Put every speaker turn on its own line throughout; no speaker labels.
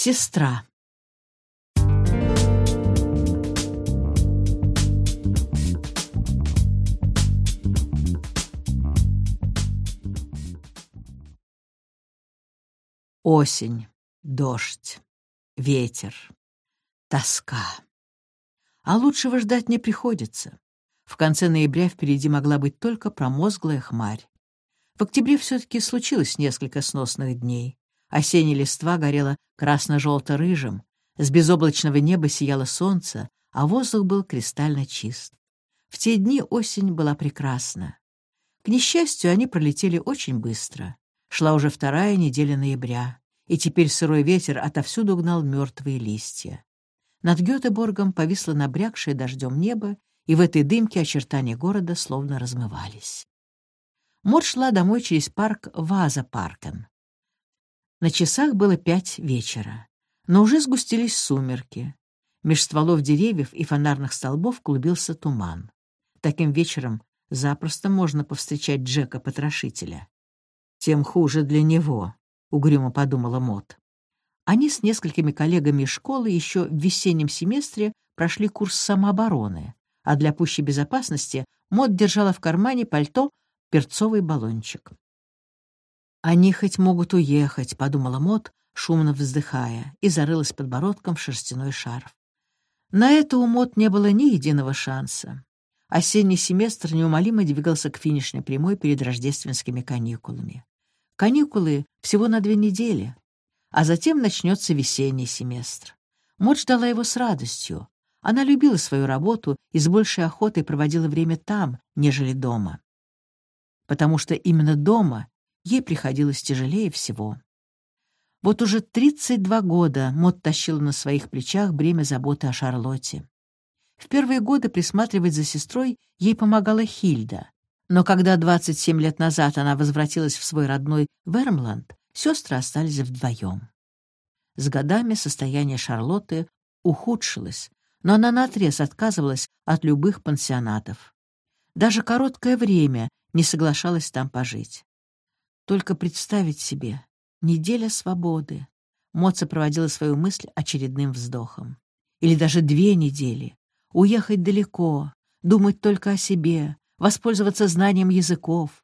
Сестра. Осень, дождь, ветер, тоска. А лучшего ждать не приходится. В конце ноября впереди могла быть только промозглая хмарь. В октябре все-таки случилось несколько сносных дней. Осенняя листва горела красно-желто-рыжим, с безоблачного неба сияло солнце, а воздух был кристально чист. В те дни осень была прекрасна. К несчастью, они пролетели очень быстро. Шла уже вторая неделя ноября, и теперь сырой ветер отовсюду гнал мертвые листья. Над Гетеборгом повисло набрякшее дождем небо, и в этой дымке очертания города словно размывались. Мор шла домой через парк Ваза-Паркен. На часах было пять вечера, но уже сгустились сумерки. Меж стволов деревьев и фонарных столбов клубился туман. Таким вечером запросто можно повстречать Джека-потрошителя. «Тем хуже для него», — угрюмо подумала Мот. Они с несколькими коллегами из школы еще в весеннем семестре прошли курс самообороны, а для пущей безопасности Мот держала в кармане пальто перцовый баллончик. «Они хоть могут уехать», — подумала Мот, шумно вздыхая, и зарылась подбородком в шерстяной шарф. На это у Мот не было ни единого шанса. Осенний семестр неумолимо двигался к финишной прямой перед рождественскими каникулами. Каникулы всего на две недели, а затем начнется весенний семестр. Мот ждала его с радостью. Она любила свою работу и с большей охотой проводила время там, нежели дома. Потому что именно дома ей приходилось тяжелее всего. Вот уже 32 года Мот тащила на своих плечах бремя заботы о Шарлотте. В первые годы присматривать за сестрой ей помогала Хильда. Но когда 27 лет назад она возвратилась в свой родной Вермланд, сестры остались вдвоем. С годами состояние Шарлотты ухудшилось, но она наотрез отказывалась от любых пансионатов. Даже короткое время не соглашалась там пожить. Только представить себе неделя свободы. Моца проводила свою мысль очередным вздохом. Или даже две недели. Уехать далеко, думать только о себе, воспользоваться знанием языков.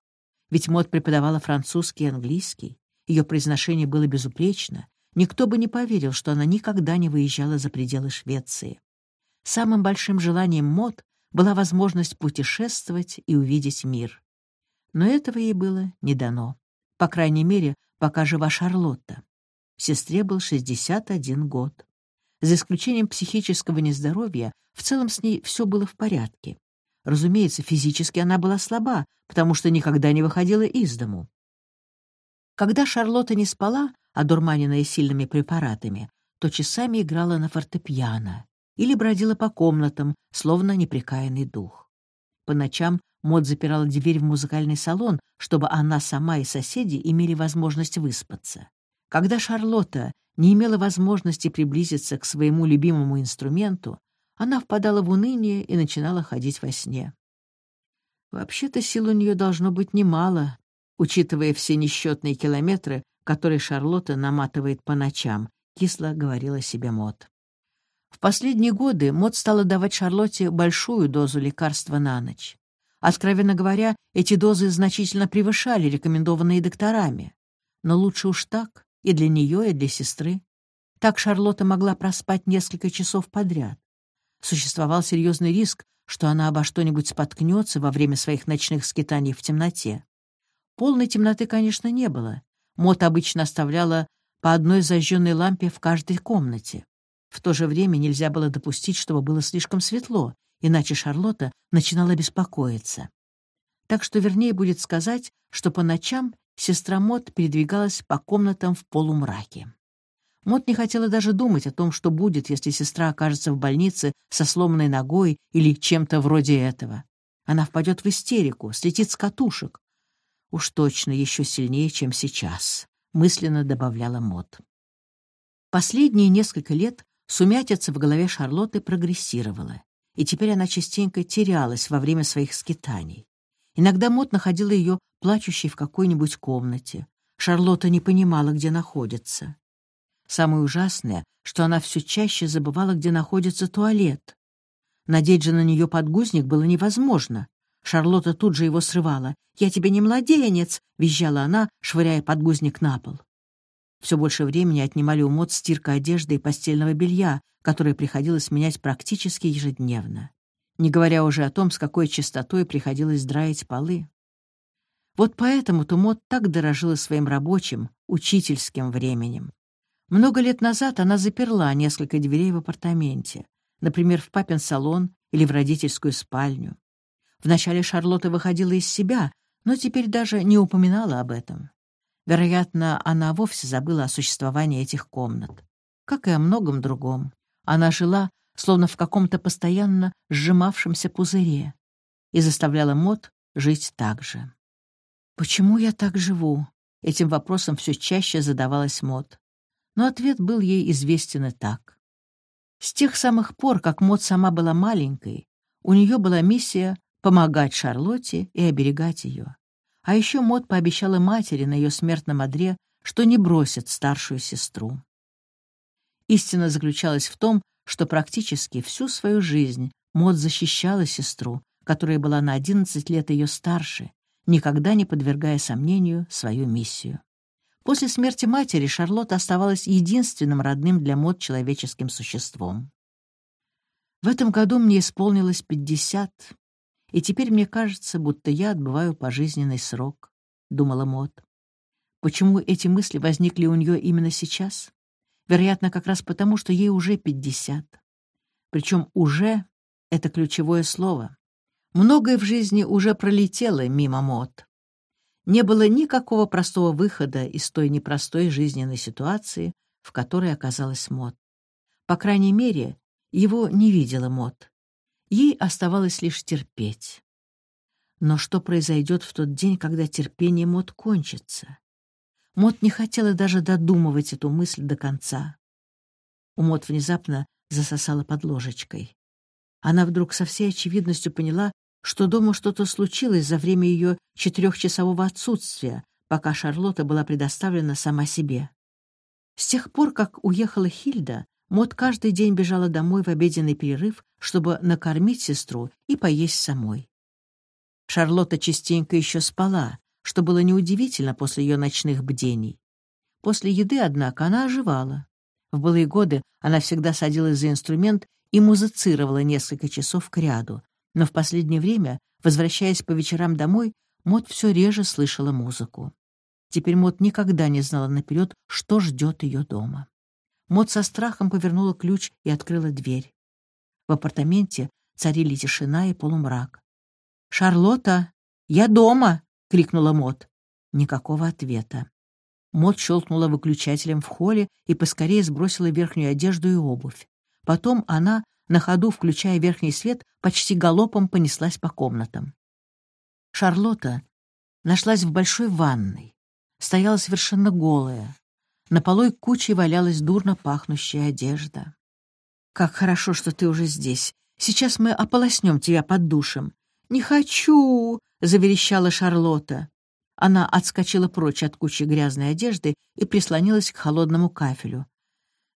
Ведь Мот преподавала французский и английский. Ее произношение было безупречно. Никто бы не поверил, что она никогда не выезжала за пределы Швеции. Самым большим желанием Мод была возможность путешествовать и увидеть мир. Но этого ей было не дано. По крайней мере, пока жива Шарлотта. Сестре был 61 год. За исключением психического нездоровья, в целом с ней все было в порядке. Разумеется, физически она была слаба, потому что никогда не выходила из дому. Когда Шарлотта не спала, одурманенная сильными препаратами, то часами играла на фортепиано или бродила по комнатам, словно неприкаянный дух. По ночам Мод запирала дверь в музыкальный салон, чтобы она сама и соседи имели возможность выспаться. Когда Шарлотта не имела возможности приблизиться к своему любимому инструменту, она впадала в уныние и начинала ходить во сне. Вообще-то сил у нее должно быть немало, учитывая все несчетные километры, которые Шарлотта наматывает по ночам, кисло говорила себе Мот. В последние годы Мот стала давать Шарлотте большую дозу лекарства на ночь. Откровенно говоря, эти дозы значительно превышали рекомендованные докторами. Но лучше уж так, и для нее, и для сестры. Так Шарлотта могла проспать несколько часов подряд. Существовал серьезный риск, что она обо что-нибудь споткнется во время своих ночных скитаний в темноте. Полной темноты, конечно, не было. Мот обычно оставляла по одной зажженной лампе в каждой комнате. В то же время нельзя было допустить, чтобы было слишком светло, иначе Шарлотта начинала беспокоиться. Так что вернее будет сказать, что по ночам сестра Мот передвигалась по комнатам в полумраке. Мот не хотела даже думать о том, что будет, если сестра окажется в больнице со сломанной ногой или чем-то вроде этого. Она впадет в истерику, слетит с катушек, Уж точно еще сильнее, чем сейчас, мысленно добавляла Мот. Последние несколько лет сумятица в голове Шарлотты прогрессировала, и теперь она частенько терялась во время своих скитаний. Иногда Мот находила ее плачущей в какой-нибудь комнате. Шарлотта не понимала, где находится. Самое ужасное, что она все чаще забывала, где находится туалет. Надеть же на нее подгузник было невозможно. Шарлотта тут же его срывала. «Я тебе не младенец!» — визжала она, швыряя подгузник на пол. Все больше времени отнимали у Мот стирка одежды и постельного белья, которое приходилось менять практически ежедневно. Не говоря уже о том, с какой частотой приходилось драить полы. Вот поэтому-то Мот так дорожила своим рабочим, учительским временем. Много лет назад она заперла несколько дверей в апартаменте, например, в папин салон или в родительскую спальню. Вначале Шарлотта выходила из себя, но теперь даже не упоминала об этом. Вероятно, она вовсе забыла о существовании этих комнат. Как и о многом другом. Она жила, словно в каком-то постоянно сжимавшемся пузыре, и заставляла Мот жить так же. «Почему я так живу?» Этим вопросом все чаще задавалась Мот но ответ был ей известен и так. С тех самых пор, как Мот сама была маленькой, у нее была миссия помогать Шарлотте и оберегать ее. А еще Мот пообещала матери на ее смертном одре, что не бросит старшую сестру. Истина заключалась в том, что практически всю свою жизнь Мот защищала сестру, которая была на 11 лет ее старше, никогда не подвергая сомнению свою миссию. После смерти матери Шарлотта оставалась единственным родным для Мод человеческим существом. В этом году мне исполнилось пятьдесят, и теперь мне кажется, будто я отбываю пожизненный срок, — думала Мод. Почему эти мысли возникли у нее именно сейчас? Вероятно, как раз потому, что ей уже пятьдесят. Причем «уже» — это ключевое слово. Многое в жизни уже пролетело мимо Мод не было никакого простого выхода из той непростой жизненной ситуации, в которой оказалась Мот. По крайней мере, его не видела Мот. Ей оставалось лишь терпеть. Но что произойдет в тот день, когда терпение Мот кончится? Мот не хотела даже додумывать эту мысль до конца. У Мот внезапно засосала под ложечкой. Она вдруг со всей очевидностью поняла, что дома что-то случилось за время ее четырехчасового отсутствия, пока Шарлотта была предоставлена сама себе. С тех пор, как уехала Хильда, Мот каждый день бежала домой в обеденный перерыв, чтобы накормить сестру и поесть самой. Шарлотта частенько еще спала, что было неудивительно после ее ночных бдений. После еды, однако, она оживала. В былые годы она всегда садилась за инструмент и музицировала несколько часов кряду, но в последнее время, возвращаясь по вечерам домой, Мот все реже слышала музыку. Теперь Мот никогда не знала наперед, что ждет ее дома. Мот со страхом повернула ключ и открыла дверь. В апартаменте царили тишина и полумрак. «Шарлотта, я дома!» — крикнула Мот. Никакого ответа. Мот щелкнула выключателем в холле и поскорее сбросила верхнюю одежду и обувь. Потом она, на ходу, включая верхний свет, почти галопом понеслась по комнатам. Шарлотта нашлась в большой ванной, стояла совершенно голая. На полой кучей валялась дурно пахнущая одежда. «Как хорошо, что ты уже здесь. Сейчас мы ополоснем тебя под душем». «Не хочу!» — заверещала Шарлотта. Она отскочила прочь от кучи грязной одежды и прислонилась к холодному кафелю.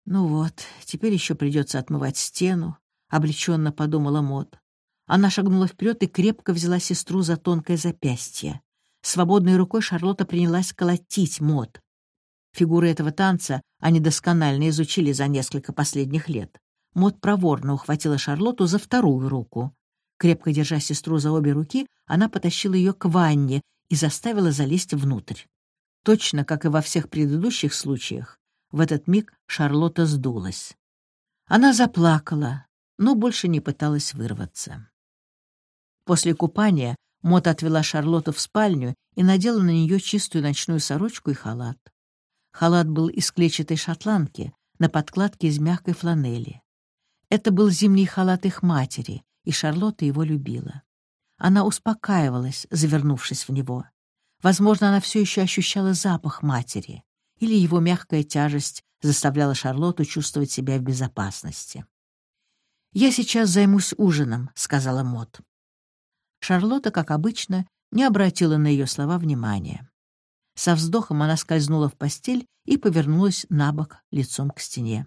«Ну вот, теперь еще придется отмывать стену», — обреченно подумала Мот. Она шагнула вперед и крепко взяла сестру за тонкое запястье. Свободной рукой Шарлотта принялась колотить Мот. Фигуры этого танца они досконально изучили за несколько последних лет. Мот проворно ухватила Шарлотту за вторую руку. Крепко держа сестру за обе руки, она потащила ее к ванне и заставила залезть внутрь. Точно, как и во всех предыдущих случаях, в этот миг Шарлотта сдулась. Она заплакала, но больше не пыталась вырваться. После купания Мот отвела Шарлотту в спальню и надела на нее чистую ночную сорочку и халат. Халат был из клетчатой шотландки, на подкладке из мягкой фланели. Это был зимний халат их матери, и Шарлотта его любила. Она успокаивалась, завернувшись в него. Возможно, она все еще ощущала запах матери или его мягкая тяжесть заставляла Шарлотту чувствовать себя в безопасности. «Я сейчас займусь ужином», — сказала Мот. Шарлотта, как обычно, не обратила на ее слова внимания. Со вздохом она скользнула в постель и повернулась на бок лицом к стене.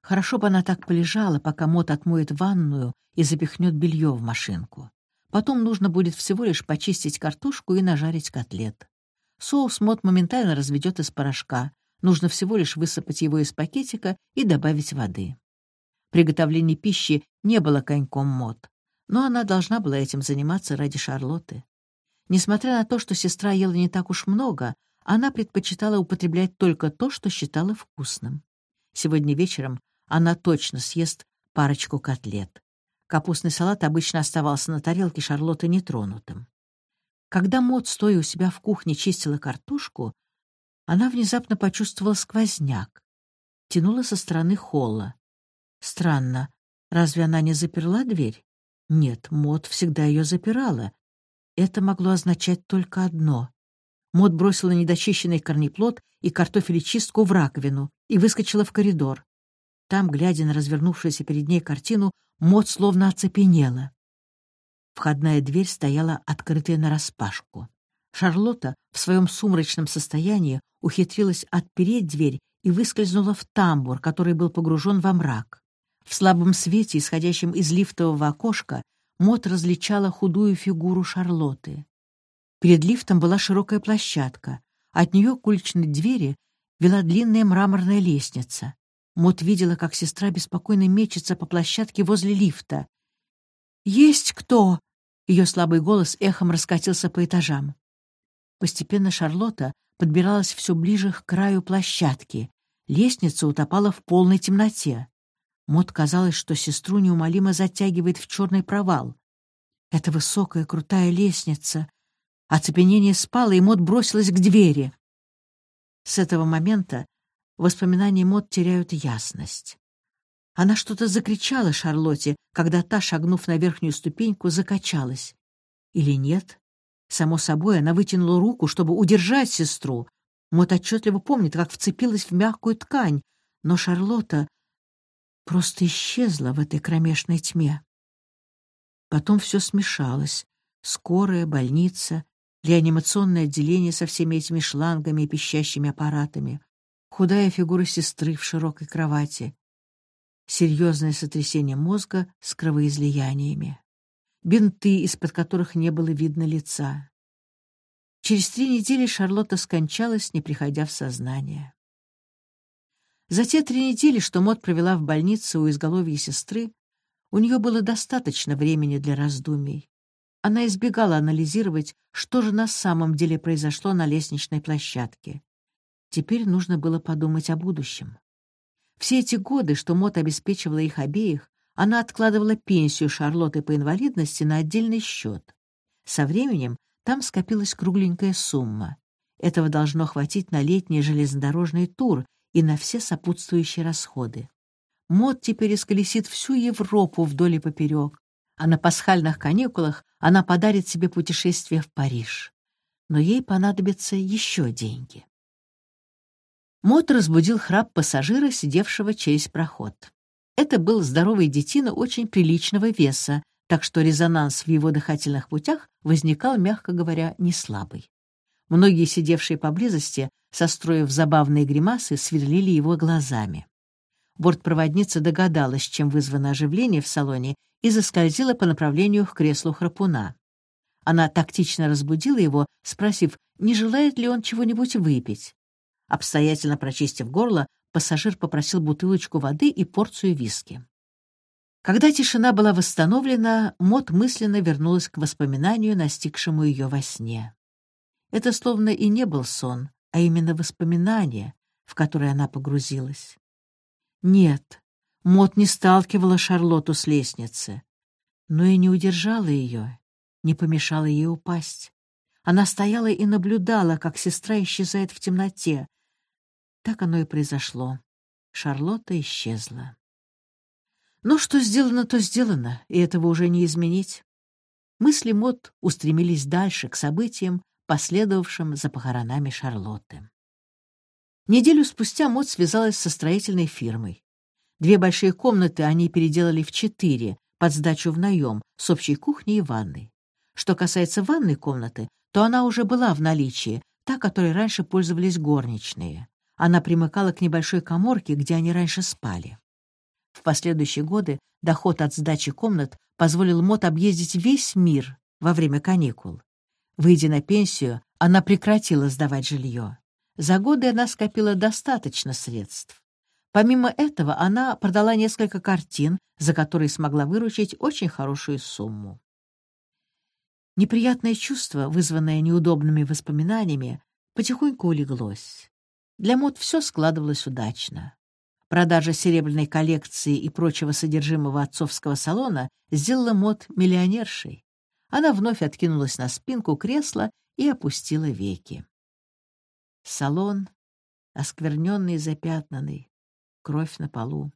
Хорошо бы она так полежала, пока Мот отмоет ванную и запихнет белье в машинку. Потом нужно будет всего лишь почистить картошку и нажарить котлет. Соус Мот моментально разведет из порошка. Нужно всего лишь высыпать его из пакетика и добавить воды. Приготовление пищи не было коньком Мот, но она должна была этим заниматься ради Шарлотты. Несмотря на то, что сестра ела не так уж много, она предпочитала употреблять только то, что считала вкусным. Сегодня вечером она точно съест парочку котлет. Капустный салат обычно оставался на тарелке Шарлотты нетронутым. Когда Мот, стоя у себя в кухне, чистила картошку, она внезапно почувствовала сквозняк. Тянула со стороны холла. Странно, разве она не заперла дверь? Нет, Мот всегда ее запирала, это могло означать только одно. Мот бросила недочищенный корнеплод и картофелечистку в раковину и выскочила в коридор. Там, глядя на развернувшуюся перед ней картину, Мот словно оцепенела. Входная дверь стояла открытая нараспашку. Шарлотта в своем сумрачном состоянии ухитрилась отпереть дверь и выскользнула в тамбур, который был погружен во мрак. В слабом свете, исходящем из лифтового окошка, Мот различала худую фигуру Шарлотты. Перед лифтом была широкая площадка. От нее к уличной двери вела длинная мраморная лестница. Мот видела, как сестра беспокойно мечется по площадке возле лифта. «Есть кто?» Ее слабый голос эхом раскатился по этажам. Постепенно Шарлотта подбиралась все ближе к краю площадки. Лестница утопала в полной темноте. Мот казалось, что сестру неумолимо затягивает в черный провал. Это высокая крутая лестница. Оцепенение спало, и Мот бросилась к двери. С этого момента воспоминания Мот теряют ясность. Она что-то закричала Шарлотте, когда та, шагнув на верхнюю ступеньку, закачалась. Или нет? Само собой, она вытянула руку, чтобы удержать сестру. Мот отчетливо помнит, как вцепилась в мягкую ткань, но Шарлотта просто исчезла в этой кромешной тьме. Потом все смешалось. Скорая, больница, реанимационное отделение со всеми этими шлангами и пищащими аппаратами, худая фигура сестры в широкой кровати, серьезное сотрясение мозга с кровоизлияниями, бинты, из-под которых не было видно лица. Через три недели Шарлотта скончалась, не приходя в сознание. За те три недели, что Мот провела в больнице у изголовья сестры, у нее было достаточно времени для раздумий. Она избегала анализировать, что же на самом деле произошло на лестничной площадке. Теперь нужно было подумать о будущем. Все эти годы, что Мот обеспечивала их обеих, она откладывала пенсию Шарлотты по инвалидности на отдельный счет. Со временем там скопилась кругленькая сумма. Этого должно хватить на летний железнодорожный тур, и на все сопутствующие расходы. Мод теперь исколесит всю Европу вдоль и поперек, а на пасхальных каникулах она подарит себе путешествие в Париж. Но ей понадобятся еще деньги. Мот разбудил храп пассажира, сидевшего через проход. Это был здоровый детина очень приличного веса, так что резонанс в его дыхательных путях возникал, мягко говоря, не слабый. Многие, сидевшие поблизости, состроив забавные гримасы, сверлили его глазами. Бортпроводница догадалась, чем вызвано оживление в салоне, и заскользила по направлению к креслу храпуна. Она тактично разбудила его, спросив, не желает ли он чего-нибудь выпить. Обстоятельно прочистив горло, пассажир попросил бутылочку воды и порцию виски. Когда тишина была восстановлена, Мот мысленно вернулась к воспоминанию, настигшему ее во сне. Это словно и не был сон, а именно воспоминание, в которое она погрузилась. Нет, Мот не сталкивала Шарлотту с лестницы, но и не удержала ее, не помешала ей упасть. Она стояла и наблюдала, как сестра исчезает в темноте. Так оно и произошло. Шарлотта исчезла. Но что сделано, то сделано, и этого уже не изменить. Мысли Мот устремились дальше, к событиям, последовавшим за похоронами Шарлотты. Неделю спустя Мот связалась со строительной фирмой. Две большие комнаты они переделали в четыре, под сдачу в наем, с общей кухней и ванной. Что касается ванной комнаты, то она уже была в наличии, та, которой раньше пользовались горничные. Она примыкала к небольшой коморке, где они раньше спали. В последующие годы доход от сдачи комнат позволил Мот объездить весь мир во время каникул. Выйдя на пенсию, она прекратила сдавать жилье. За годы она скопила достаточно средств. Помимо этого, она продала несколько картин, за которые смогла выручить очень хорошую сумму. Неприятное чувство, вызванное неудобными воспоминаниями, потихоньку улеглось. Для мод все складывалось удачно. Продажа серебряной коллекции и прочего содержимого отцовского салона сделала мод миллионершей. Она вновь откинулась на спинку кресла и опустила веки. Салон, оскверненный и запятнанный, кровь на полу.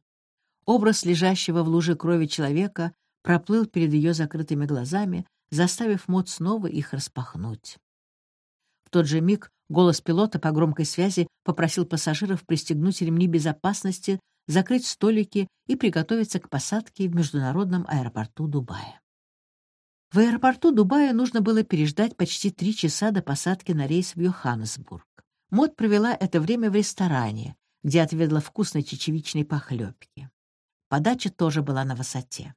Образ лежащего в луже крови человека проплыл перед ее закрытыми глазами, заставив Мот снова их распахнуть. В тот же миг голос пилота по громкой связи попросил пассажиров пристегнуть ремни безопасности, закрыть столики и приготовиться к посадке в международном аэропорту Дубая. В аэропорту Дубая нужно было переждать почти три часа до посадки на рейс в Йоханнесбург. Мод провела это время в ресторане, где отведала вкусной чечевичной похлебки. Подача тоже была на высоте.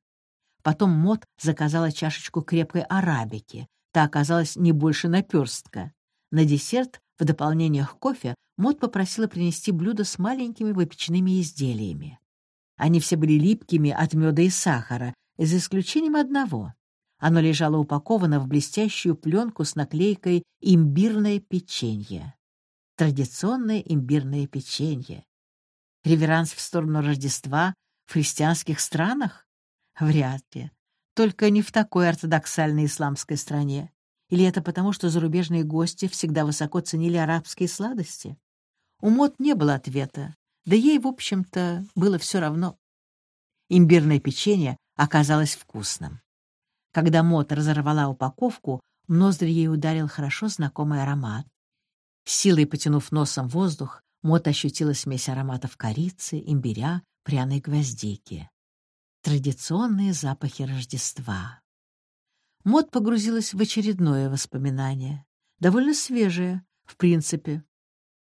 Потом Мод заказала чашечку крепкой арабики. Та оказалась не больше наперстка. На десерт, в дополнение к кофе, Мод попросила принести блюдо с маленькими выпечными изделиями. Они все были липкими от меда и сахара, за исключением одного. Оно лежало упаковано в блестящую пленку с наклейкой «Имбирное печенье». Традиционное имбирное печенье. Реверанс в сторону Рождества в христианских странах? Вряд ли. Только не в такой ортодоксальной исламской стране. Или это потому, что зарубежные гости всегда высоко ценили арабские сладости? У Мот не было ответа, да ей, в общем-то, было все равно. Имбирное печенье оказалось вкусным. Когда Мот разорвала упаковку, в ноздри ей ударил хорошо знакомый аромат. Силой потянув носом воздух, Мот ощутила смесь ароматов корицы, имбиря, пряной гвоздики. Традиционные запахи Рождества. Мот погрузилась в очередное воспоминание, довольно свежее, в принципе.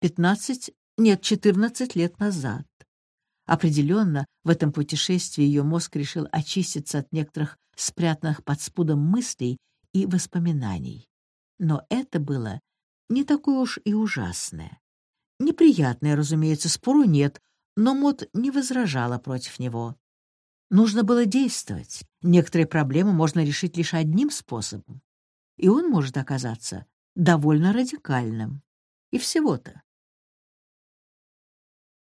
Пятнадцать, нет, четырнадцать лет назад. Определенно, в этом путешествии ее мозг решил очиститься от некоторых спрятанных под спудом мыслей и воспоминаний. Но это было не такое уж и ужасное. Неприятное, разумеется, спору нет, но Мот не возражала против него. Нужно было действовать. Некоторые проблемы можно решить лишь одним способом. И он может оказаться довольно радикальным. И всего-то.